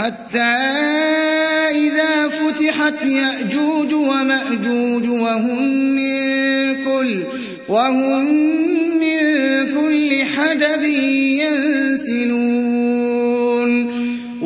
حتى إذا فتحت يأجوج ومأجوج وهم من كل وهم من كل حدب ينسلون.